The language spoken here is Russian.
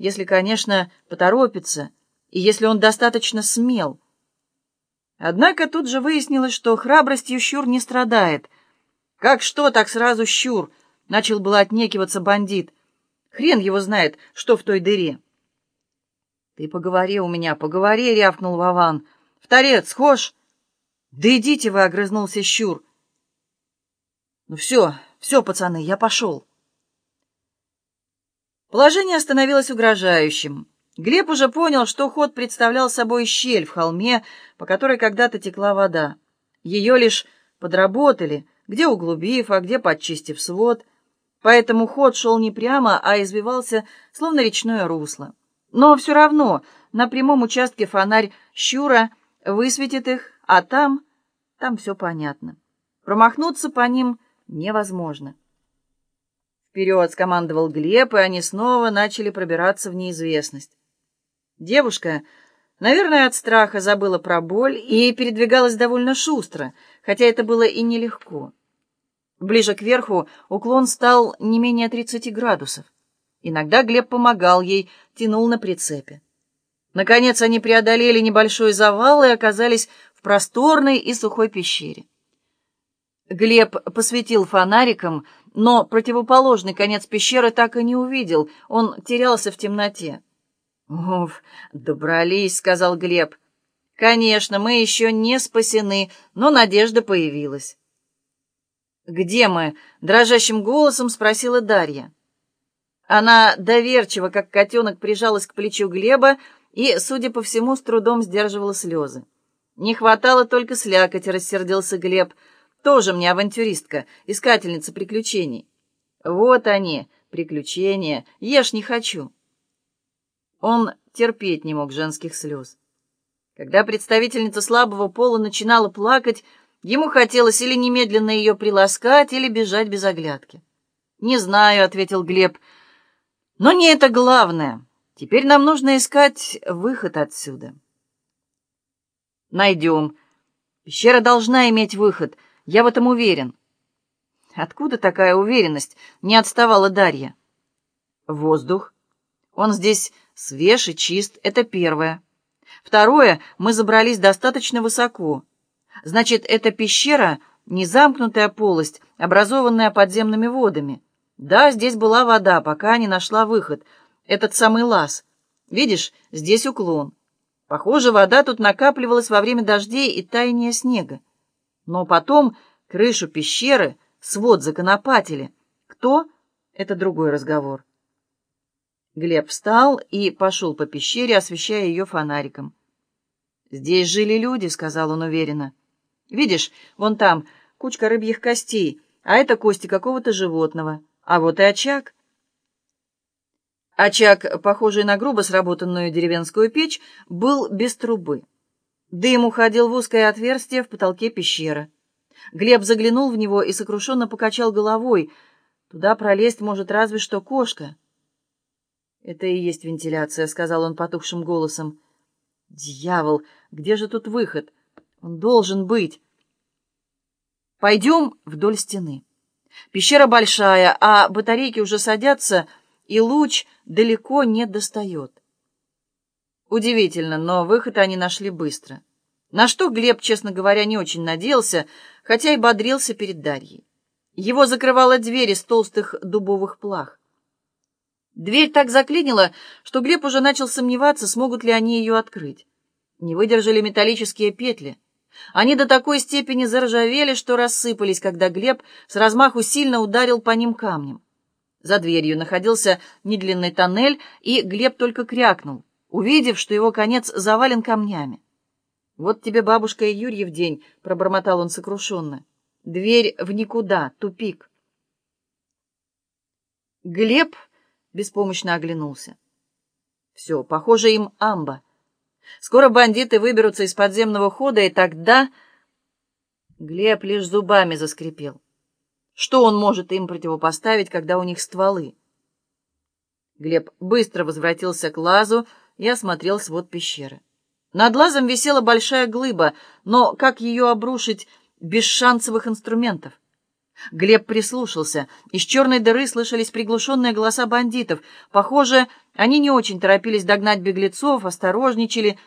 если, конечно, поторопится, и если он достаточно смел. Однако тут же выяснилось, что храбростью Щур не страдает. «Как что, так сразу Щур!» — начал было отнекиваться бандит. «Хрен его знает, что в той дыре». «Ты поговори у меня, поговори!» — рявкнул Вован. «В торец схож?» «Да идите вы!» — огрызнулся Щур. «Ну все, все, пацаны, я пошел». Положение становилось угрожающим. Глеб уже понял, что ход представлял собой щель в холме, по которой когда-то текла вода. Ее лишь подработали, где углубив, а где подчистив свод. Поэтому ход шел не прямо, а извивался, словно речное русло. Но все равно на прямом участке фонарь щура высветит их, а там, там все понятно. Промахнуться по ним невозможно. Вперед скомандовал Глеб, и они снова начали пробираться в неизвестность. Девушка, наверное, от страха забыла про боль и передвигалась довольно шустро, хотя это было и нелегко. Ближе к верху уклон стал не менее 30 градусов. Иногда Глеб помогал ей, тянул на прицепе. Наконец они преодолели небольшой завал и оказались в просторной и сухой пещере. Глеб посветил фонариком, но противоположный конец пещеры так и не увидел, он терялся в темноте. «Уф, добрались», — сказал Глеб. «Конечно, мы еще не спасены, но надежда появилась». «Где мы?» — дрожащим голосом спросила Дарья. Она доверчиво, как котенок, прижалась к плечу Глеба и, судя по всему, с трудом сдерживала слезы. «Не хватало только слякоти», — рассердился Глеб, — тоже мне авантюристка, искательница приключений. Вот они, приключения, ешь не хочу. Он терпеть не мог женских слез. Когда представительница слабого пола начинала плакать, ему хотелось или немедленно ее приласкать, или бежать без оглядки. «Не знаю», — ответил Глеб, — «но не это главное. Теперь нам нужно искать выход отсюда». «Найдем. Пещера должна иметь выход», — я в этом уверен. Откуда такая уверенность? Не отставала Дарья. Воздух. Он здесь свеж и чист, это первое. Второе, мы забрались достаточно высоко. Значит, эта пещера не замкнутая полость, образованная подземными водами. Да, здесь была вода, пока не нашла выход. Этот самый лаз. Видишь, здесь уклон. Похоже, вода тут накапливалась во время дождей и таяния снега. Но потом крышу пещеры, свод законопатили. Кто? Это другой разговор. Глеб встал и пошел по пещере, освещая ее фонариком. «Здесь жили люди», — сказал он уверенно. «Видишь, вон там кучка рыбьих костей, а это кости какого-то животного. А вот и очаг». Очаг, похожий на грубо сработанную деревенскую печь, был без трубы. Дым уходил в узкое отверстие в потолке пещеры. Глеб заглянул в него и сокрушенно покачал головой. Туда пролезть может разве что кошка. «Это и есть вентиляция», — сказал он потухшим голосом. «Дьявол, где же тут выход? Он должен быть». «Пойдем вдоль стены. Пещера большая, а батарейки уже садятся, и луч далеко не достает». Удивительно, но выход они нашли быстро. На что Глеб, честно говоря, не очень надеялся, хотя и бодрился перед Дарьей. Его закрывала дверь из толстых дубовых плах. Дверь так заклинила, что Глеб уже начал сомневаться, смогут ли они ее открыть. Не выдержали металлические петли. Они до такой степени заржавели, что рассыпались, когда Глеб с размаху сильно ударил по ним камнем. За дверью находился недлинный тоннель, и Глеб только крякнул увидев, что его конец завален камнями. «Вот тебе бабушка и Юрьев день», — пробормотал он сокрушенно. «Дверь в никуда, тупик». Глеб беспомощно оглянулся. «Все, похоже, им амба. Скоро бандиты выберутся из подземного хода, и тогда...» Глеб лишь зубами заскрипел. Что он может им противопоставить, когда у них стволы? Глеб быстро возвратился к лазу, и осмотрел свод пещеры. Над лазом висела большая глыба, но как ее обрушить без шансовых инструментов? Глеб прислушался. Из черной дыры слышались приглушенные голоса бандитов. Похоже, они не очень торопились догнать беглецов, осторожничали